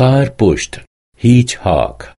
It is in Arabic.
خر پشت هیچ هاک